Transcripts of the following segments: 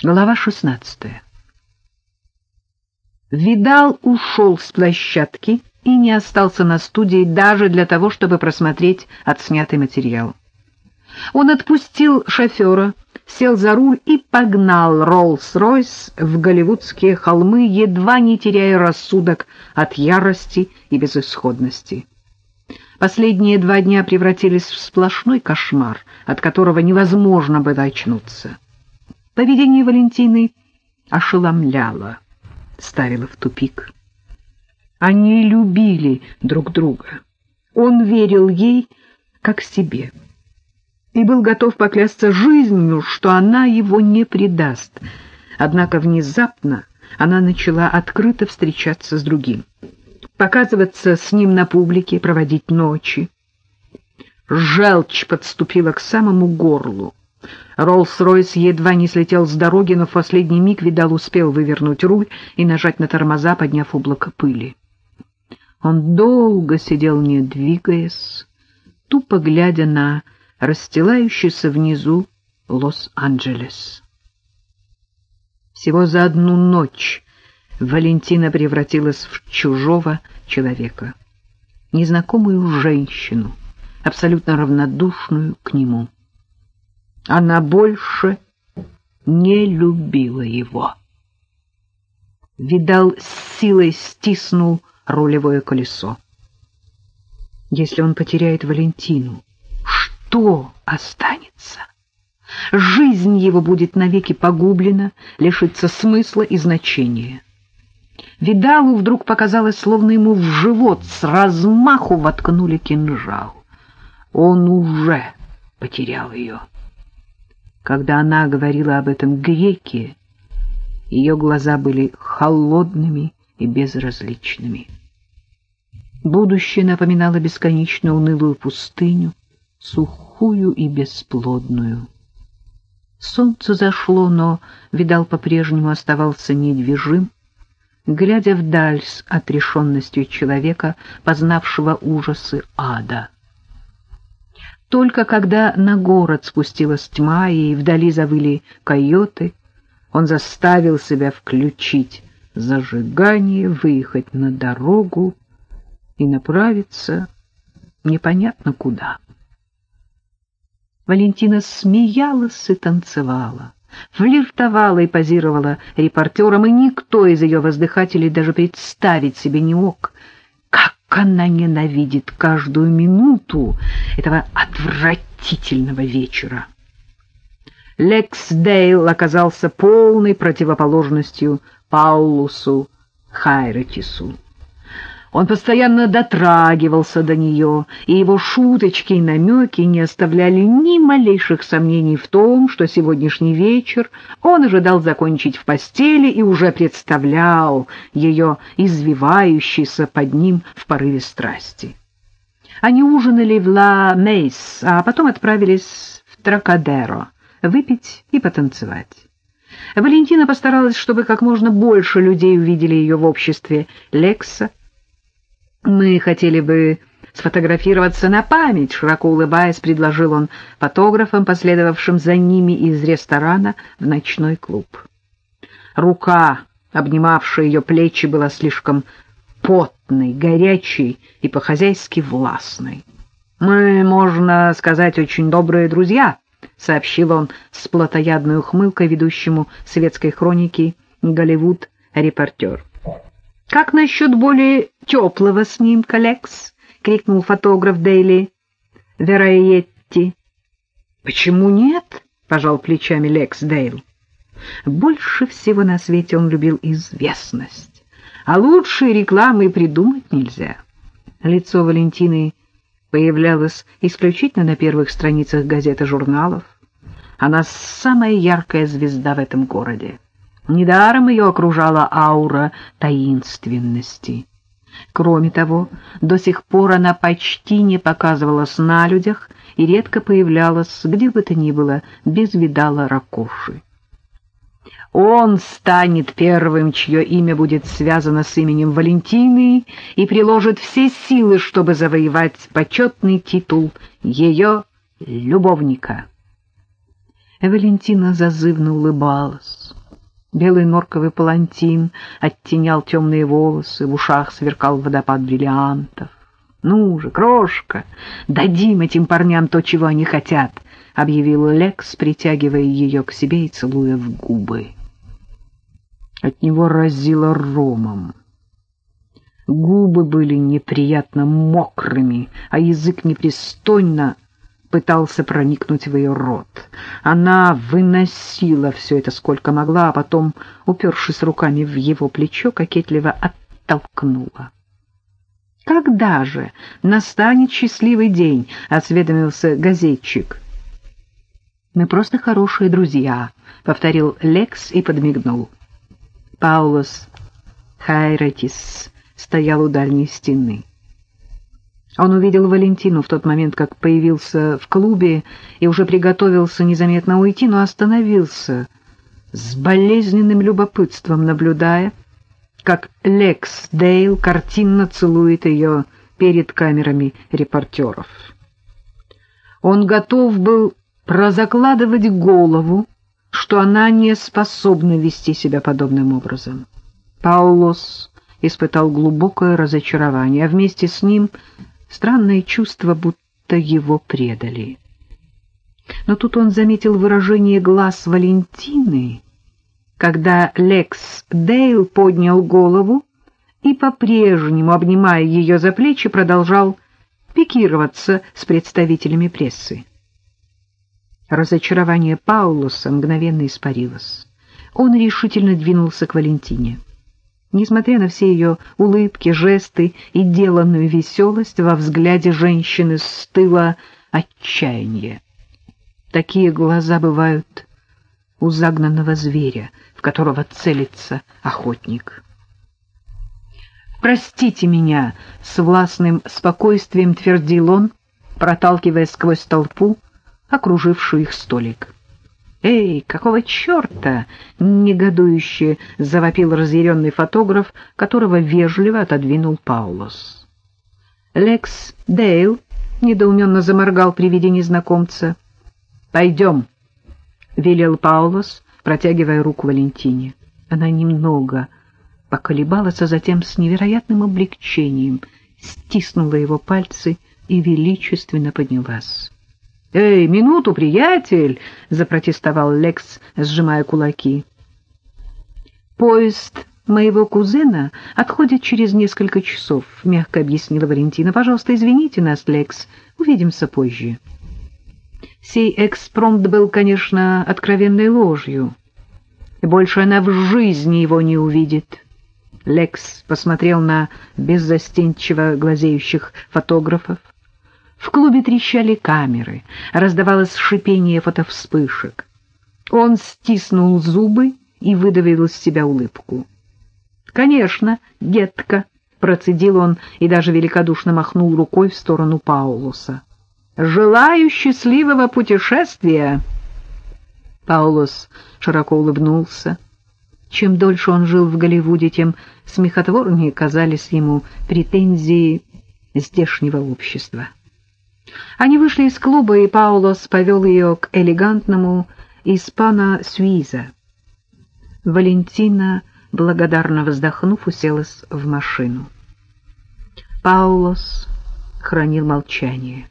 Глава шестнадцатая. Видал ушел с площадки и не остался на студии даже для того, чтобы просмотреть отснятый материал. Он отпустил шофера, сел за руль и погнал Роллс-Ройс в голливудские холмы, едва не теряя рассудок от ярости и безысходности. Последние два дня превратились в сплошной кошмар, от которого невозможно было очнуться. Поведение Валентины ошеломляло, ставило в тупик. Они любили друг друга. Он верил ей, как себе, и был готов поклясться жизнью, что она его не предаст. Однако внезапно она начала открыто встречаться с другим, показываться с ним на публике, проводить ночи. Желчь подступила к самому горлу. Роллс-Ройс едва не слетел с дороги, но в последний миг, видал, успел вывернуть руль и нажать на тормоза, подняв облако пыли. Он долго сидел, не двигаясь, тупо глядя на расстилающийся внизу Лос-Анджелес. Всего за одну ночь Валентина превратилась в чужого человека, незнакомую женщину, абсолютно равнодушную к нему. Она больше не любила его. Видал, с силой стиснул рулевое колесо. Если он потеряет Валентину, что останется? Жизнь его будет навеки погублена, лишится смысла и значения. Видалу вдруг показалось, словно ему в живот с размаху воткнули кинжал. Он уже потерял ее. Когда она говорила об этом греке, ее глаза были холодными и безразличными. Будущее напоминало бесконечно унылую пустыню, сухую и бесплодную. Солнце зашло, но Видал по-прежнему оставался недвижим, глядя вдаль с отрешенностью человека, познавшего ужасы ада. Только когда на город спустилась тьма и вдали завыли койоты, он заставил себя включить зажигание, выехать на дорогу и направиться непонятно куда. Валентина смеялась и танцевала, флиртовала и позировала репортерам, и никто из ее воздыхателей даже представить себе не мог, она ненавидит каждую минуту этого отвратительного вечера. Лексдейл оказался полной противоположностью Паулусу Хайретису. Он постоянно дотрагивался до нее, и его шуточки и намеки не оставляли ни малейших сомнений в том, что сегодняшний вечер он ожидал закончить в постели и уже представлял ее извивающейся под ним в порыве страсти. Они ужинали в Ла Мейс, а потом отправились в Тракадеро выпить и потанцевать. Валентина постаралась, чтобы как можно больше людей увидели ее в обществе Лекса, «Мы хотели бы сфотографироваться на память», — широко улыбаясь, предложил он фотографам, последовавшим за ними из ресторана в ночной клуб. Рука, обнимавшая ее плечи, была слишком потной, горячей и по-хозяйски властной. «Мы, можно сказать, очень добрые друзья», — сообщил он с плотоядной ухмылкой ведущему светской хроники «Голливуд-репортер». «Как насчет более теплого снимка, Лекс?» — крикнул фотограф Дейли Вероетти. «Почему нет?» — пожал плечами Лекс Дейл. Больше всего на свете он любил известность, а лучшей рекламы придумать нельзя. Лицо Валентины появлялось исключительно на первых страницах газет и журналов. Она самая яркая звезда в этом городе. Недаром ее окружала аура таинственности. Кроме того, до сих пор она почти не показывалась на людях и редко появлялась, где бы то ни было, без видала ракоши. Он станет первым, чье имя будет связано с именем Валентины, и приложит все силы, чтобы завоевать почетный титул ее любовника. Валентина зазывно улыбалась. Белый норковый палантин оттенял темные волосы, в ушах сверкал водопад бриллиантов. «Ну же, крошка, дадим этим парням то, чего они хотят», — объявил Лекс, притягивая ее к себе и целуя в губы. От него разило ромом. Губы были неприятно мокрыми, а язык непристойно пытался проникнуть в ее рот. Она выносила все это сколько могла, а потом, упершись руками в его плечо, кокетливо оттолкнула. «Когда же настанет счастливый день?» — осведомился газетчик. «Мы просто хорошие друзья», — повторил Лекс и подмигнул. Паулос Хайратис стоял у дальней стены. Он увидел Валентину в тот момент, как появился в клубе и уже приготовился незаметно уйти, но остановился с болезненным любопытством, наблюдая, как Лекс Дейл картинно целует ее перед камерами репортеров. Он готов был прозакладывать голову, что она не способна вести себя подобным образом. Паулос испытал глубокое разочарование, а вместе с ним странное чувство, будто его предали. Но тут он заметил выражение глаз Валентины, когда Лекс Дейл поднял голову и, по-прежнему обнимая ее за плечи, продолжал пикироваться с представителями прессы. Разочарование Паулуса мгновенно испарилось. Он решительно двинулся к Валентине. Несмотря на все ее улыбки, жесты и деланную веселость, во взгляде женщины стыло отчаяние. Такие глаза бывают у загнанного зверя, в которого целится охотник. «Простите меня!» — с властным спокойствием твердил он, проталкивая сквозь толпу, окружившую их столик. «Эй, какого черта?» — негодующе завопил разъяренный фотограф, которого вежливо отодвинул Паулос. Лекс Дейл недоуменно заморгал при виде незнакомца. «Пойдем», — велел Паулос, протягивая руку Валентине. Она немного поколебалась, а затем с невероятным облегчением стиснула его пальцы и величественно поднялась. «Эй, минуту, приятель!» — запротестовал Лекс, сжимая кулаки. «Поезд моего кузена отходит через несколько часов», — мягко объяснила Валентина. «Пожалуйста, извините нас, Лекс. Увидимся позже». Сей экспромт был, конечно, откровенной ложью. Больше она в жизни его не увидит. Лекс посмотрел на беззастенчиво глазеющих фотографов. В клубе трещали камеры, раздавалось шипение фотовспышек. Он стиснул зубы и выдавил из себя улыбку. «Конечно, детка», — процедил он и даже великодушно махнул рукой в сторону Паулуса. «Желаю счастливого путешествия!» Паулус широко улыбнулся. Чем дольше он жил в Голливуде, тем смехотворнее казались ему претензии здешнего общества. Они вышли из клуба, и Паулос повел ее к элегантному испано-сюиза. Валентина, благодарно вздохнув, уселась в машину. Паулос хранил молчание.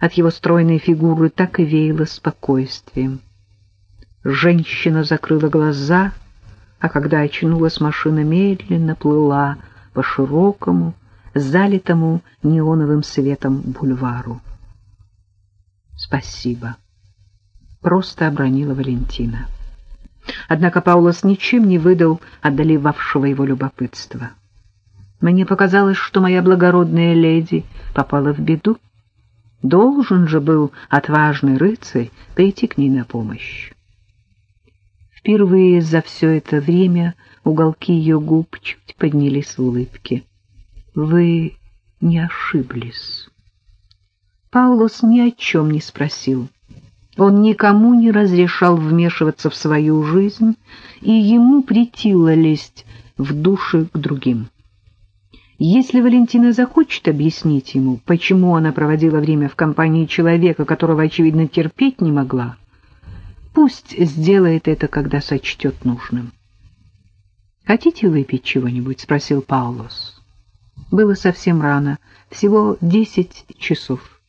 От его стройной фигуры так и веяло спокойствием. Женщина закрыла глаза, а когда очнулась, машина медленно плыла по широкому, залитому неоновым светом бульвару. «Спасибо», — просто обронила Валентина. Однако Паулос ничем не выдал одолевавшего его любопытства. Мне показалось, что моя благородная леди попала в беду. Должен же был отважный рыцарь прийти к ней на помощь. Впервые за все это время уголки ее губ чуть поднялись в улыбке. Вы не ошиблись. Паулос ни о чем не спросил. Он никому не разрешал вмешиваться в свою жизнь, и ему притило лезть в души к другим. Если Валентина захочет объяснить ему, почему она проводила время в компании человека, которого, очевидно, терпеть не могла, Пусть сделает это, когда сочтет нужным. «Хотите выпить чего-нибудь?» — спросил Паулос. Было совсем рано, всего десять часов.